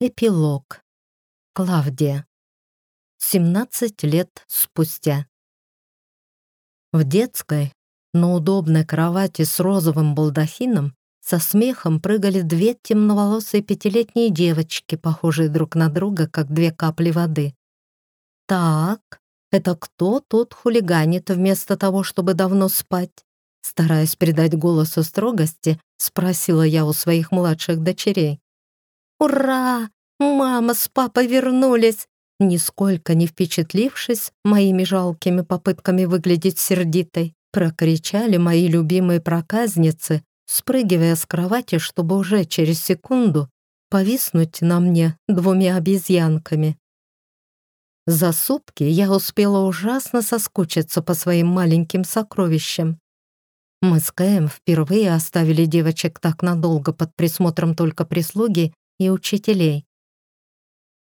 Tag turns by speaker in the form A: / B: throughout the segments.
A: Эпилог. Клавдия. 17 лет спустя. В детской, на удобной кровати с розовым балдахином, со смехом прыгали две темноволосые пятилетние девочки, похожие друг на друга, как две капли воды. «Так, это кто тут хулиганит вместо того, чтобы давно спать?» Стараясь придать голосу строгости, спросила я у своих младших дочерей. «Ура! Мама с папой вернулись!» Нисколько не впечатлившись моими жалкими попытками выглядеть сердитой, прокричали мои любимые проказницы, спрыгивая с кровати, чтобы уже через секунду повиснуть на мне двумя обезьянками. За сутки я успела ужасно соскучиться по своим маленьким сокровищам. Мы с Кэем впервые оставили девочек так надолго под присмотром только прислуги и учителей.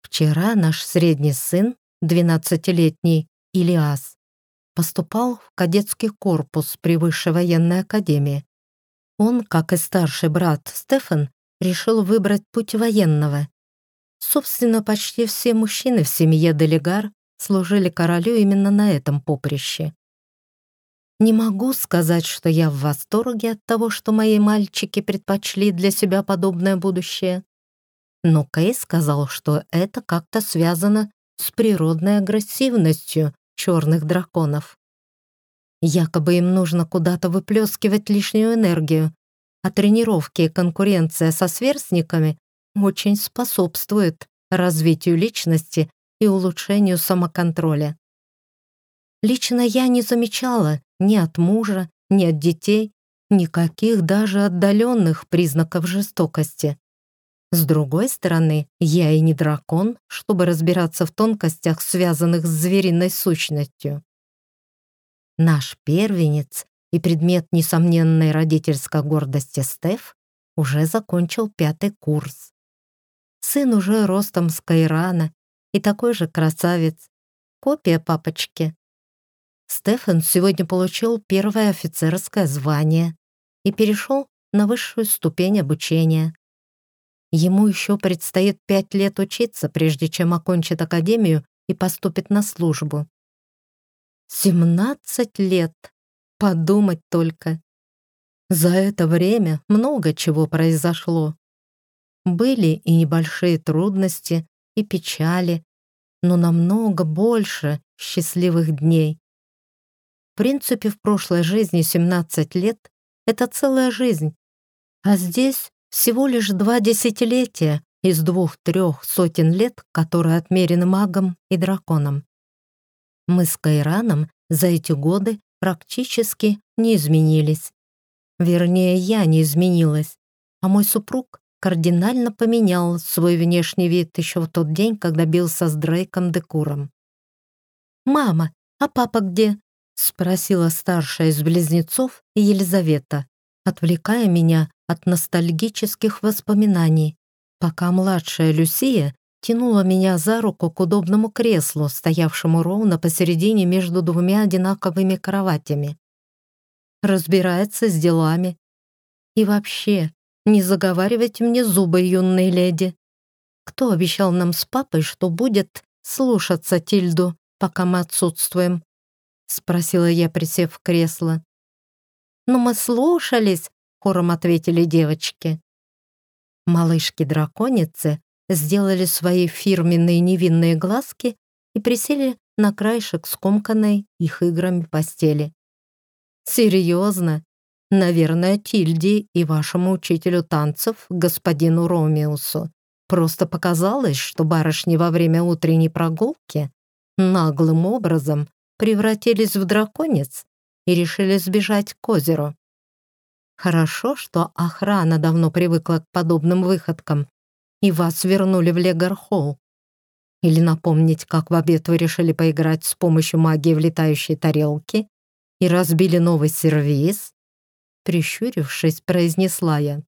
A: Вчера наш средний сын, 12-летний Илиас, поступал в кадетский корпус при Высшей военной академии. Он, как и старший брат Стефан, решил выбрать путь военного. Собственно, почти все мужчины в семье Делегар служили королю именно на этом поприще. Не могу сказать, что я в восторге от того, что мои мальчики предпочли для себя подобное будущее но Кей сказал, что это как-то связано с природной агрессивностью черных драконов. Якобы им нужно куда-то выплескивать лишнюю энергию, а тренировки и конкуренция со сверстниками очень способствуют развитию личности и улучшению самоконтроля. Лично я не замечала ни от мужа, ни от детей никаких даже отдаленных признаков жестокости. С другой стороны, я и не дракон, чтобы разбираться в тонкостях, связанных с звериной сущностью. Наш первенец и предмет несомненной родительской гордости Стеф уже закончил пятый курс. Сын уже ростом с Кайрана и такой же красавец, копия папочки. Стефан сегодня получил первое офицерское звание и перешел на высшую ступень обучения. Ему еще предстоит пять лет учиться, прежде чем окончит академию и поступит на службу. Семнадцать лет! Подумать только! За это время много чего произошло. Были и небольшие трудности, и печали, но намного больше счастливых дней. В принципе, в прошлой жизни 17 лет — это целая жизнь, а здесь всего лишь два десятилетия из двух-трех сотен лет, которые отмерены магом и драконом. Мы с Кайраном за эти годы практически не изменились. Вернее, я не изменилась, а мой супруг кардинально поменял свой внешний вид еще в тот день, когда бился с Дрейком Декуром. «Мама, а папа где?» — спросила старшая из близнецов Елизавета, отвлекая меня от ностальгических воспоминаний, пока младшая Люсия тянула меня за руку к удобному креслу, стоявшему ровно посередине между двумя одинаковыми кроватями. Разбирается с делами. И вообще, не заговаривайте мне зубы, юные леди. Кто обещал нам с папой, что будет слушаться Тильду, пока мы отсутствуем? Спросила я, присев в кресло. «Но мы слушались, хором ответили девочки. Малышки-драконицы сделали свои фирменные невинные глазки и присели на краешек скомканной их играми постели. «Серьезно? Наверное, Тильде и вашему учителю танцев, господину Ромеусу, просто показалось, что барышни во время утренней прогулки наглым образом превратились в драконец и решили сбежать к озеру. Хорошо, что охрана давно привыкла к подобным выходкам, и вас вернули в Легархолл. Или напомнить, как в обед вы решили поиграть с помощью магии в летающей тарелке и разбили новый сервиз? Прищурившись, произнесла я.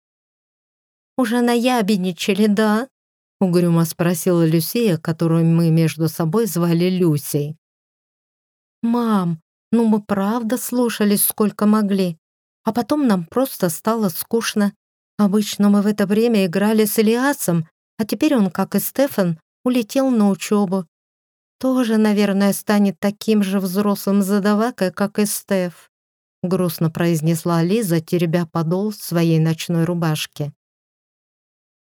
A: «Уже наябедничали, да?» — угрюмо спросила Люсия, которую мы между собой звали Люсей. «Мам, ну мы правда слушались сколько могли. А потом нам просто стало скучно. Обычно мы в это время играли с Элиасом а теперь он, как и Стефан, улетел на учебу. Тоже, наверное, станет таким же взрослым задавакой, как и Стеф», грустно произнесла Лиза, теребя подол своей ночной рубашки.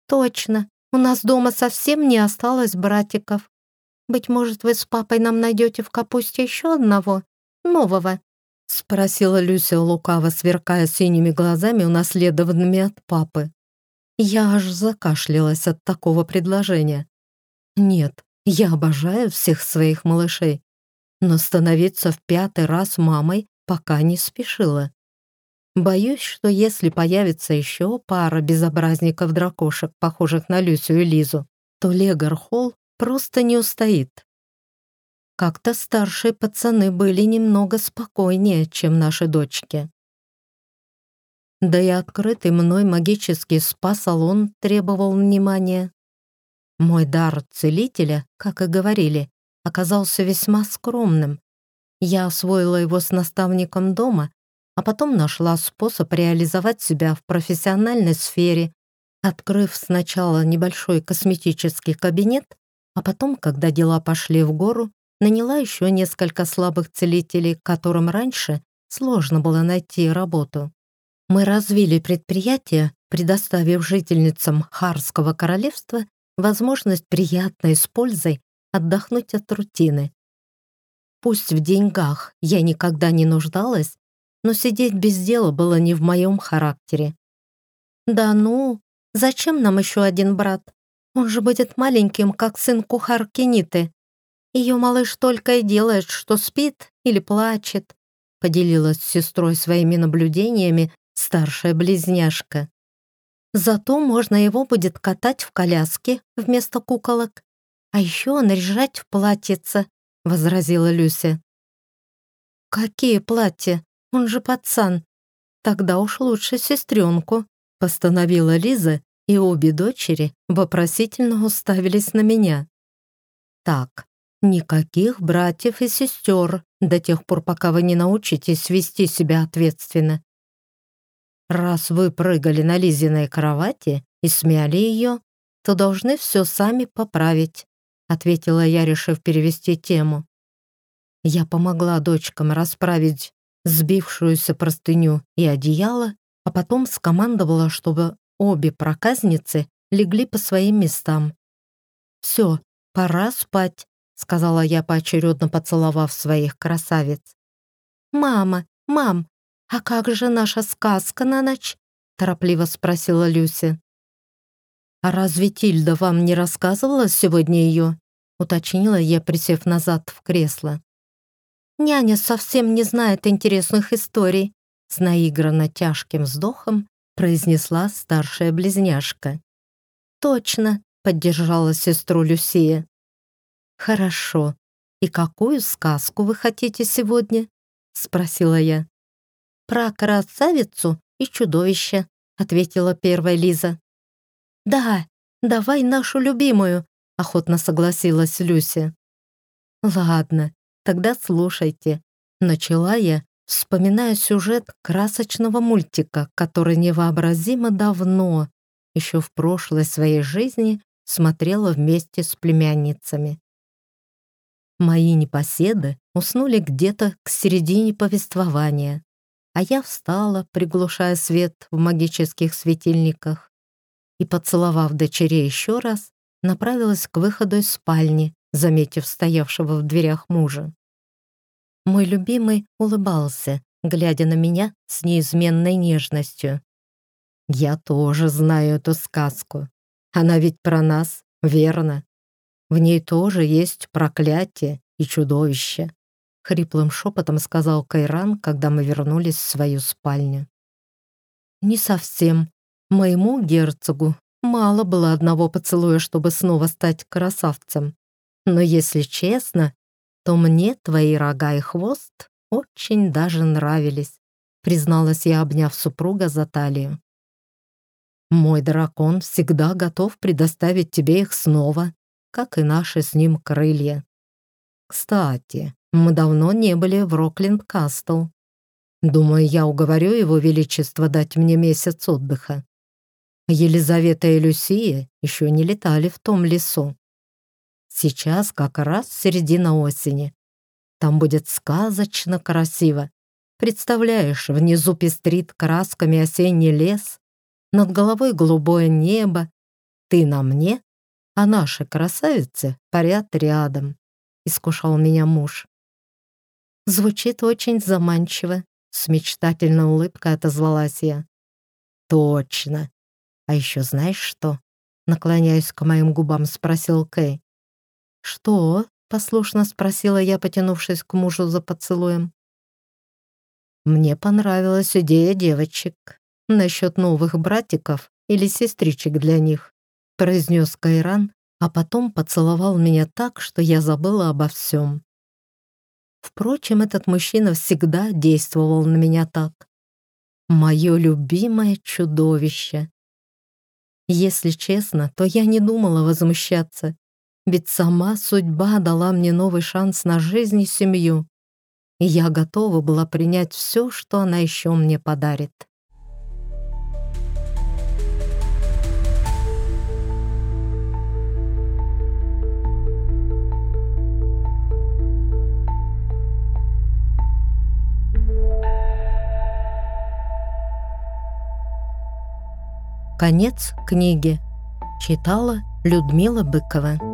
A: «Точно, у нас дома совсем не осталось братиков. Быть может, вы с папой нам найдете в капусте еще одного, нового?» Спросила Люся лукаво, сверкая синими глазами, унаследованными от папы. Я аж закашлялась от такого предложения. Нет, я обожаю всех своих малышей, но становиться в пятый раз мамой пока не спешила. Боюсь, что если появится еще пара безобразников-дракошек, похожих на Люсю и Лизу, то Легар Холл просто не устоит. Как-то старшие пацаны были немного спокойнее, чем наши дочки. Да и открытый мной магический спа-салон требовал внимания. Мой дар целителя, как и говорили, оказался весьма скромным. Я освоила его с наставником дома а потом нашла способ реализовать себя в профессиональной сфере, открыв сначала небольшой косметический кабинет, а потом, когда дела пошли в гору, наняла еще несколько слабых целителей, которым раньше сложно было найти работу. Мы развили предприятие, предоставив жительницам Харского королевства возможность приятной с пользой отдохнуть от рутины. Пусть в деньгах я никогда не нуждалась, но сидеть без дела было не в моем характере. «Да ну, зачем нам еще один брат? Он же будет маленьким, как сын кухарки Ниты. Ее малыш только и делает, что спит или плачет», поделилась с сестрой своими наблюдениями старшая близняшка. «Зато можно его будет катать в коляске вместо куколок, а еще наряжать в платьице», — возразила Люся. «Какие платья? Он же пацан. Тогда уж лучше сестренку», — постановила Лиза, и обе дочери вопросительно уставились на меня. «Так, никаких братьев и сестер до тех пор, пока вы не научитесь вести себя ответственно. Раз вы прыгали на Лизиной кровати и смяли ее, то должны все сами поправить», — ответила я, решив перевести тему. Я помогла дочкам расправить сбившуюся простыню и одеяло, а потом скомандовала, чтобы обе проказницы легли по своим местам. «Все, пора спать», — сказала я, поочередно поцеловав своих красавиц. «Мама, мам, а как же наша сказка на ночь?» — торопливо спросила Люся. «А разве Тильда вам не рассказывала сегодня ее?» — уточнила я, присев назад в кресло. Няня совсем не знает интересных историй», с наигранно тяжким вздохом произнесла старшая близняшка. «Точно», — поддержала сестру Люсия. «Хорошо. И какую сказку вы хотите сегодня?» — спросила я. «Про красавицу и чудовище», — ответила первая Лиза. «Да, давай нашу любимую», — охотно согласилась Люся. «Ладно, Тогда слушайте. Начала я, вспоминая сюжет красочного мультика, который невообразимо давно, еще в прошлой своей жизни, смотрела вместе с племянницами. Мои непоседы уснули где-то к середине повествования, а я встала, приглушая свет в магических светильниках, и, поцеловав дочерей еще раз, направилась к выходу из спальни, заметив стоявшего в дверях мужа. Мой любимый улыбался, глядя на меня с неизменной нежностью. «Я тоже знаю эту сказку. Она ведь про нас, верно? В ней тоже есть проклятие и чудовище», — хриплым шепотом сказал Кайран, когда мы вернулись в свою спальню. «Не совсем. Моему герцогу мало было одного поцелуя, чтобы снова стать красавцем. Но если честно, то мне твои рога и хвост очень даже нравились», призналась я, обняв супруга за талию. «Мой дракон всегда готов предоставить тебе их снова, как и наши с ним крылья. Кстати, мы давно не были в Рокленд-Кастл. Думаю, я уговорю его величество дать мне месяц отдыха. Елизавета и Люсия еще не летали в том лесу. Сейчас как раз середина осени. Там будет сказочно красиво. Представляешь, внизу пестрит красками осенний лес, над головой голубое небо, ты на мне, а наши красавицы парят рядом», — искушал меня муж. Звучит очень заманчиво, с мечтательной улыбкой отозвалась я. Точно. А еще знаешь что? Наклоняясь к моим губам, спросил Кэй. Что? Послушно спросила я, потянувшись к мужу за поцелуем. Мне понравилась идея девочек насчет новых братиков или сестричек для них, произнес Кайран, а потом поцеловал меня так, что я забыла обо всем. Впрочем, этот мужчина всегда действовал на меня так. Мое любимое чудовище. Если честно, то я не думала возмущаться, ведь сама судьба дала мне новый шанс на жизнь и семью, и я готова была принять все, что она еще мне подарит. Конец книги. Читала Людмила Быкова.